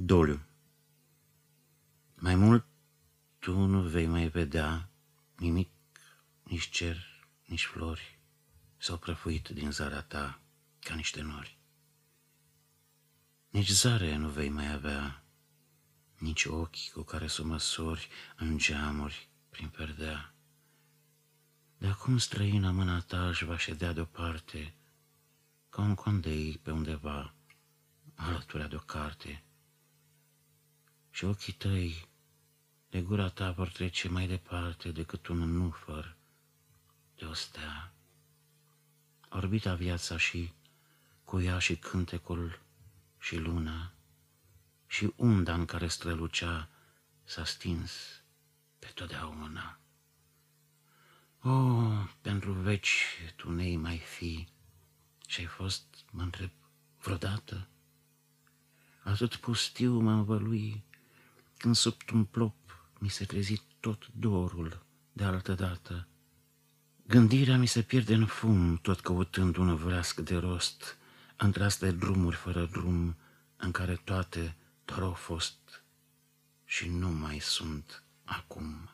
Doliu Mai mult tu nu vei mai vedea nimic, nici cer, nici flori, s-au prăfuit din zara ta ca niște nori. Nici zare nu vei mai avea, nici ochi cu care să măsori în geamuri prin perdea. De acum străină mâna ta își va ședea deoparte, ca un condei pe undeva, alături de o carte. Și ochii tăi de gura ta vor trece mai departe decât un nufăr de o stea. Orbita viața și cu ea și cântecul și luna și unda în care strălucea s-a stins pe totdeauna. O, pentru veci tu nei mai fi și ai fost, mă întreb, vreodată? Atât pustiu mă învălui când sub un plop mi se trezi tot dorul de altă dată. Gândirea mi se pierde în fum, tot căutând un vreasc de rost, între astea drumuri fără drum, în care toate doar au fost și nu mai sunt acum.